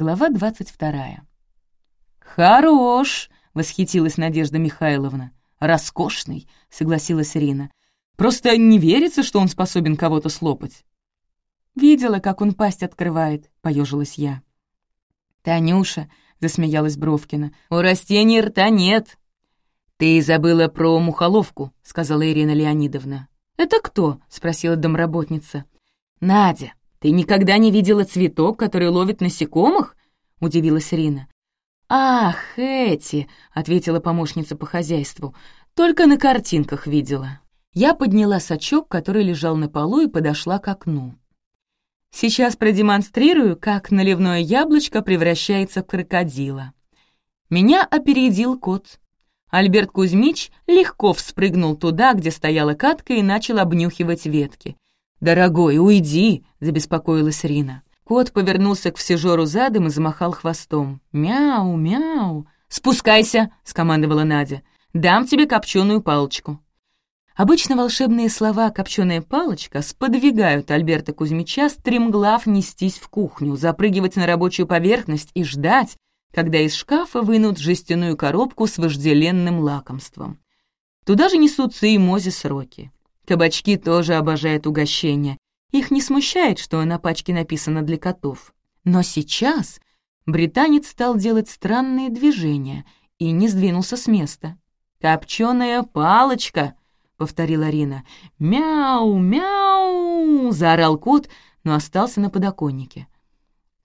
Глава двадцать вторая. «Хорош!» — восхитилась Надежда Михайловна. «Роскошный!» — согласилась Рина. «Просто не верится, что он способен кого-то слопать». «Видела, как он пасть открывает», — поежилась я. «Танюша», — засмеялась Бровкина, — «у растений рта нет». «Ты забыла про мухоловку», — сказала Ирина Леонидовна. «Это кто?» — спросила домработница. «Надя, ты никогда не видела цветок, который ловит насекомых?» — удивилась Рина. «Ах, эти!» — ответила помощница по хозяйству. «Только на картинках видела». Я подняла сачок, который лежал на полу, и подошла к окну. Сейчас продемонстрирую, как наливное яблочко превращается в крокодила. Меня опередил кот. Альберт Кузьмич легко вспрыгнул туда, где стояла катка, и начал обнюхивать ветки. «Дорогой, уйди!» — забеспокоилась Рина. Кот повернулся к всежору задом и замахал хвостом. «Мяу, мяу!» «Спускайся!» — скомандовала Надя. «Дам тебе копченую палочку». Обычно волшебные слова «копченая палочка» сподвигают Альберта Кузьмича стремглав нестись в кухню, запрыгивать на рабочую поверхность и ждать, когда из шкафа вынут жестяную коробку с вожделенным лакомством. Туда же несутся и мози сроки. Кабачки тоже обожают угощения. Их не смущает, что на пачке написано «для котов». Но сейчас британец стал делать странные движения и не сдвинулся с места. «Копченая палочка!» — повторила Рина. «Мяу, мяу!» — заорал кот, но остался на подоконнике.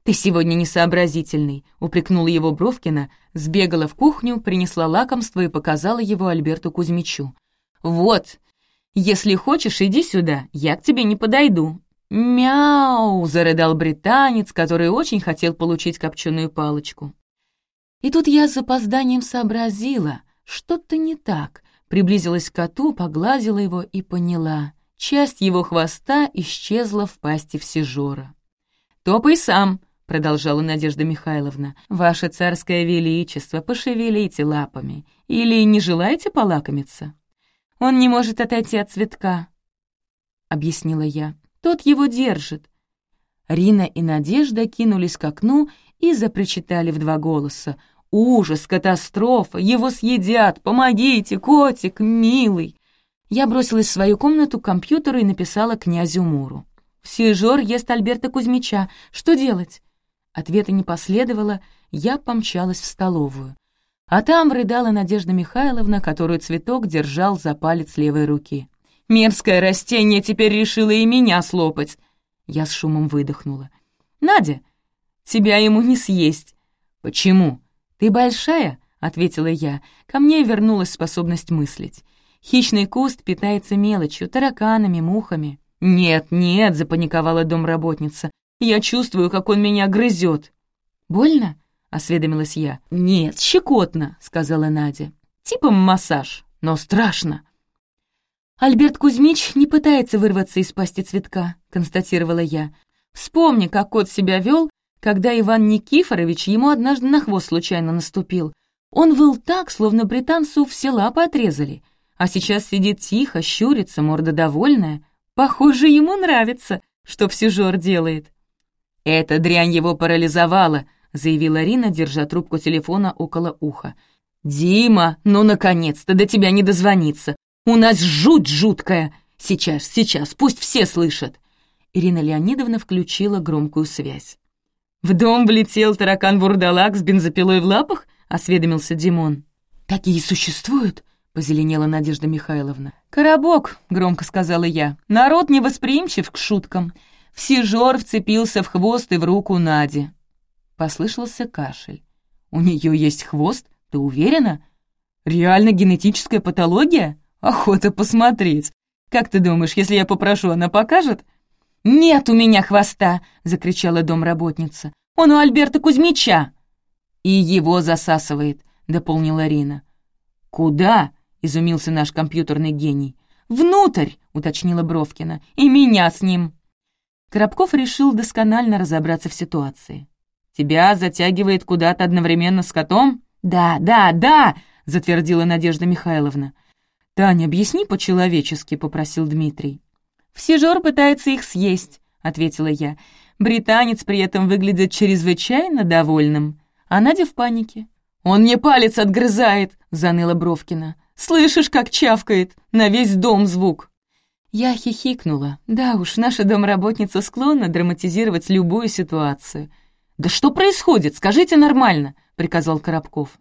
«Ты сегодня несообразительный», — упрекнула его Бровкина, сбегала в кухню, принесла лакомство и показала его Альберту Кузьмичу. «Вот, если хочешь, иди сюда, я к тебе не подойду». «Мяу!» — зарыдал британец, который очень хотел получить копченую палочку. И тут я с запозданием сообразила, что-то не так, приблизилась к коту, погладила его и поняла. Часть его хвоста исчезла в пасти всежора. «Топай сам!» — продолжала Надежда Михайловна. «Ваше царское величество, пошевелите лапами. Или не желаете полакомиться?» «Он не может отойти от цветка», — объяснила я. «Тот его держит». Рина и Надежда кинулись к окну и запричитали в два голоса. Ужас, катастрофа, его съедят, помогите, котик, милый. Я бросилась в свою комнату к компьютеру и написала князю Муру. «Сижор ест Альберта Кузьмича. Что делать?» Ответа не последовало, я помчалась в столовую. А там рыдала Надежда Михайловна, которую цветок держал за палец левой руки. «Мерзкое растение теперь решило и меня слопать!» Я с шумом выдохнула. «Надя, тебя ему не съесть!» «Почему?» «Ты большая?» — ответила я. Ко мне вернулась способность мыслить. Хищный куст питается мелочью, тараканами, мухами. «Нет, нет!» — запаниковала домработница. «Я чувствую, как он меня грызет». «Больно?» — осведомилась я. «Нет, щекотно», — сказала Надя. «Типа массаж, но страшно». «Альберт Кузьмич не пытается вырваться из пасти цветка», — констатировала я. «Вспомни, как кот себя вел, когда Иван Никифорович ему однажды на хвост случайно наступил. Он выл так, словно британцу все лапы отрезали, а сейчас сидит тихо, щурится, морда довольная. Похоже, ему нравится, что Всюжор делает. «Эта дрянь его парализовала», — заявила Рина, держа трубку телефона около уха. «Дима, ну, наконец-то, до тебя не дозвониться. У нас жуть жуткая. Сейчас, сейчас, пусть все слышат». Ирина Леонидовна включила громкую связь. «В дом влетел таракан-бурдалак с бензопилой в лапах?» — осведомился Димон. «Такие существуют?» — позеленела Надежда Михайловна. «Коробок», — громко сказала я. «Народ невосприимчив к шуткам». Всежор вцепился в хвост и в руку Нади. Послышался кашель. «У нее есть хвост? Ты уверена? Реально генетическая патология? Охота посмотреть. Как ты думаешь, если я попрошу, она покажет?» «Нет у меня хвоста!» — закричала домработница. «Он у Альберта Кузьмича!» «И его засасывает», — дополнила Рина. «Куда?» — изумился наш компьютерный гений. «Внутрь!» — уточнила Бровкина. «И меня с ним!» Коробков решил досконально разобраться в ситуации. «Тебя затягивает куда-то одновременно с котом?» «Да, да, да!» — затвердила Надежда Михайловна. «Таня, объясни по-человечески», — попросил Дмитрий. «Всежор пытается их съесть», — ответила я. Британец при этом выглядит чрезвычайно довольным. А Надя в панике. «Он мне палец отгрызает!» — заныла Бровкина. «Слышишь, как чавкает? На весь дом звук!» Я хихикнула. Да уж, наша домработница склонна драматизировать любую ситуацию. «Да что происходит? Скажите нормально!» — приказал Коробков.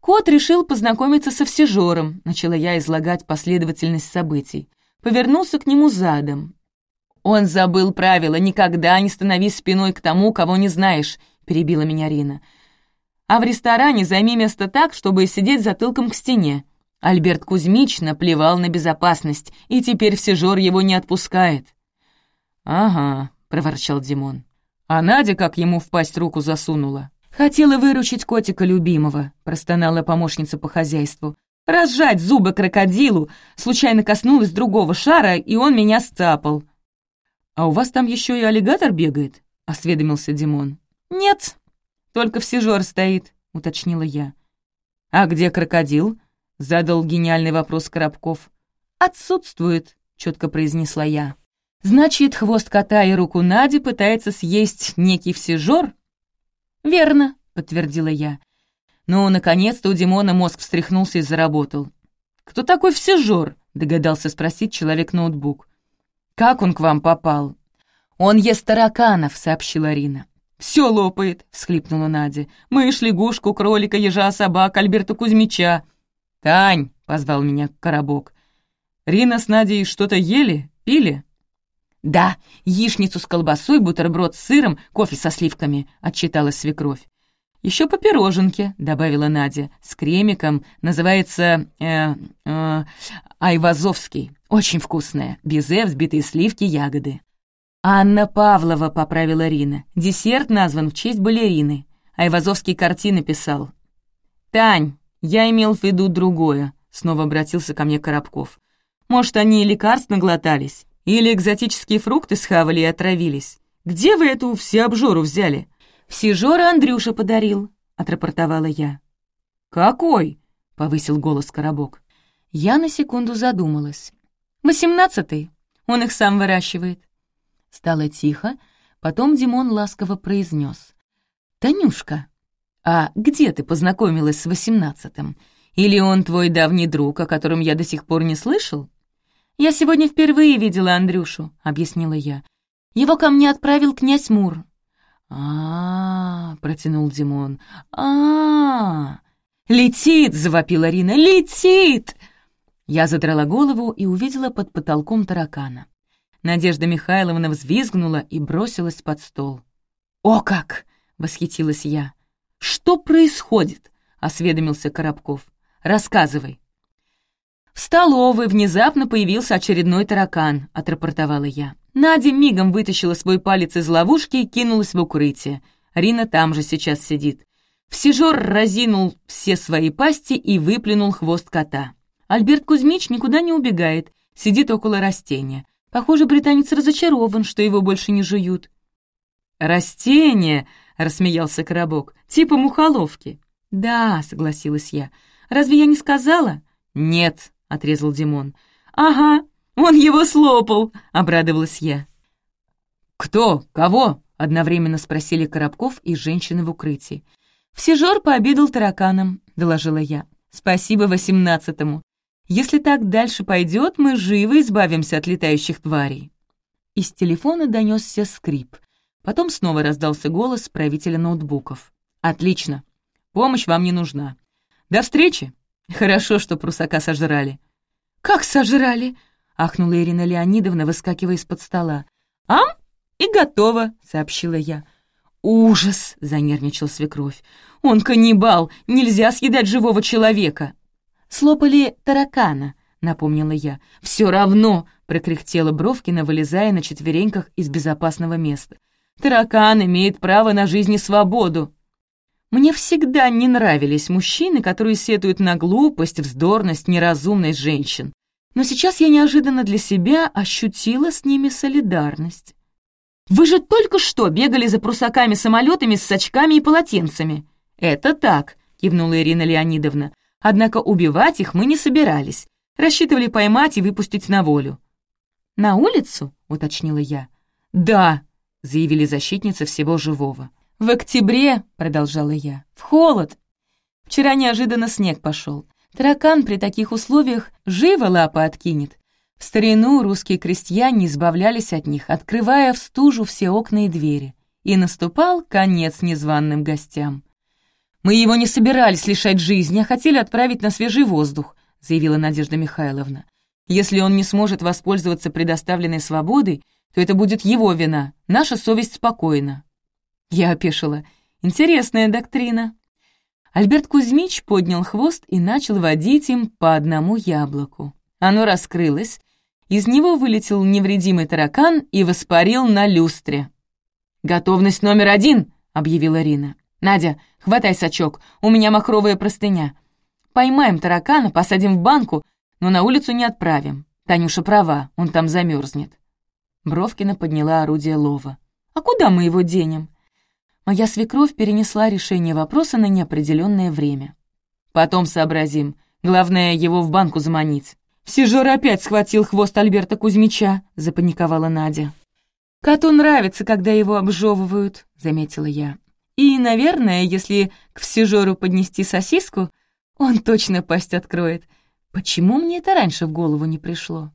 Кот решил познакомиться со всежором, начала я излагать последовательность событий. Повернулся к нему задом. «Он забыл правила, никогда не становись спиной к тому, кого не знаешь», — перебила меня Рина. «А в ресторане займи место так, чтобы сидеть затылком к стене». Альберт Кузьмич наплевал на безопасность, и теперь всежор его не отпускает. «Ага», — проворчал Димон. «А Надя как ему в пасть руку засунула?» «Хотела выручить котика любимого», — простонала помощница по хозяйству. «Разжать зубы крокодилу, случайно коснулась другого шара, и он меня сцапал». «А у вас там еще и аллигатор бегает?» — осведомился Димон. «Нет, только всежор стоит», — уточнила я. «А где крокодил?» — задал гениальный вопрос Коробков. «Отсутствует», — четко произнесла я. «Значит, хвост кота и руку Нади пытается съесть некий всежор?» «Верно», — подтвердила я. Ну, наконец-то у Димона мозг встряхнулся и заработал. «Кто такой всежор?» — догадался спросить человек-ноутбук. «Как он к вам попал?» «Он ест тараканов», — сообщила Рина. «Все лопает», — всхлипнула Надя. «Мышь, лягушку, кролика, ежа, собак, Альберта Кузьмича». «Тань», — позвал меня Коробок. «Рина с Надей что-то ели? Пили?» «Да, яичницу с колбасой, бутерброд с сыром, кофе со сливками», — отчиталась свекровь. «Еще по пироженке», — добавила Надя, — «с кремиком, называется э, э, айвазовский, очень вкусная, безе, взбитые сливки, ягоды». «Анна Павлова», — поправила Рина, — «десерт назван в честь балерины». Айвазовский картины писал. «Тань, я имел в виду другое», — снова обратился ко мне Коробков. «Может, они и лекарств наглотались?» Или экзотические фрукты схавали и отравились? Где вы эту всеобжору взяли?» «Всежора Андрюша подарил», — отрапортовала я. «Какой?» — повысил голос Коробок. Я на секунду задумалась. «Восемнадцатый. Он их сам выращивает». Стало тихо, потом Димон ласково произнес. «Танюшка, а где ты познакомилась с восемнадцатым? Или он твой давний друг, о котором я до сих пор не слышал?» «Я сегодня впервые видела Андрюшу», — объяснила я. «Его ко мне отправил князь Мур». А, -а, -а протянул Димон. а, -а, «Летит!» — завопила Рина. «Летит!» Я задрала голову и увидела под потолком таракана. Надежда Михайловна взвизгнула и бросилась под стол. «О как!» — восхитилась я. «Что происходит?» — осведомился Коробков. «Рассказывай». «В столовой внезапно появился очередной таракан», — отрапортовала я. Надя мигом вытащила свой палец из ловушки и кинулась в укрытие. Рина там же сейчас сидит. Всежор разинул все свои пасти и выплюнул хвост кота. Альберт Кузьмич никуда не убегает, сидит около растения. Похоже, британец разочарован, что его больше не жуют. «Растение!» — рассмеялся Коробок. «Типа мухоловки». «Да», — согласилась я. «Разве я не сказала?» «Нет», — отрезал Димон. «Ага, он его слопал!» — обрадовалась я. «Кто? Кого?» — одновременно спросили Коробков и женщины в укрытии. «Всежор пообедал тараканом», — доложила я. «Спасибо восемнадцатому. Если так дальше пойдет, мы живо избавимся от летающих тварей». Из телефона донесся скрип. Потом снова раздался голос правителя ноутбуков. «Отлично. Помощь вам не нужна. До встречи!» Хорошо, что прусака сожрали. «Как сожрали?» — ахнула Ирина Леонидовна, выскакивая из-под стола. «Ам, и готово», — сообщила я. «Ужас!» — занервничал свекровь. «Он каннибал! Нельзя съедать живого человека!» «Слопали таракана», — напомнила я. «Все равно!» — прокряхтела Бровкина, вылезая на четвереньках из безопасного места. «Таракан имеет право на жизнь и свободу!» Мне всегда не нравились мужчины, которые сетуют на глупость, вздорность, неразумность женщин. Но сейчас я неожиданно для себя ощутила с ними солидарность. «Вы же только что бегали за прусаками-самолетами с очками и полотенцами». «Это так», — кивнула Ирина Леонидовна. «Однако убивать их мы не собирались. Рассчитывали поймать и выпустить на волю». «На улицу?» — уточнила я. «Да», — заявили защитницы всего живого. «В октябре», — продолжала я, — «в холод. Вчера неожиданно снег пошел. Таракан при таких условиях живо лапы откинет. В старину русские крестьяне избавлялись от них, открывая в стужу все окна и двери. И наступал конец незваным гостям. «Мы его не собирались лишать жизни, а хотели отправить на свежий воздух», заявила Надежда Михайловна. «Если он не сможет воспользоваться предоставленной свободой, то это будет его вина, наша совесть спокойна». Я опешила. «Интересная доктрина». Альберт Кузьмич поднял хвост и начал водить им по одному яблоку. Оно раскрылось, из него вылетел невредимый таракан и воспарил на люстре. «Готовность номер один!» — объявила Рина. «Надя, хватай сачок, у меня махровая простыня. Поймаем таракана, посадим в банку, но на улицу не отправим. Танюша права, он там замерзнет. Бровкина подняла орудие лова. «А куда мы его денем?» Моя свекровь перенесла решение вопроса на неопределенное время. «Потом сообразим. Главное, его в банку заманить». «Сижор опять схватил хвост Альберта Кузьмича», — запаниковала Надя. «Коту нравится, когда его обжевывают», — заметила я. «И, наверное, если к всежору поднести сосиску, он точно пасть откроет. Почему мне это раньше в голову не пришло?»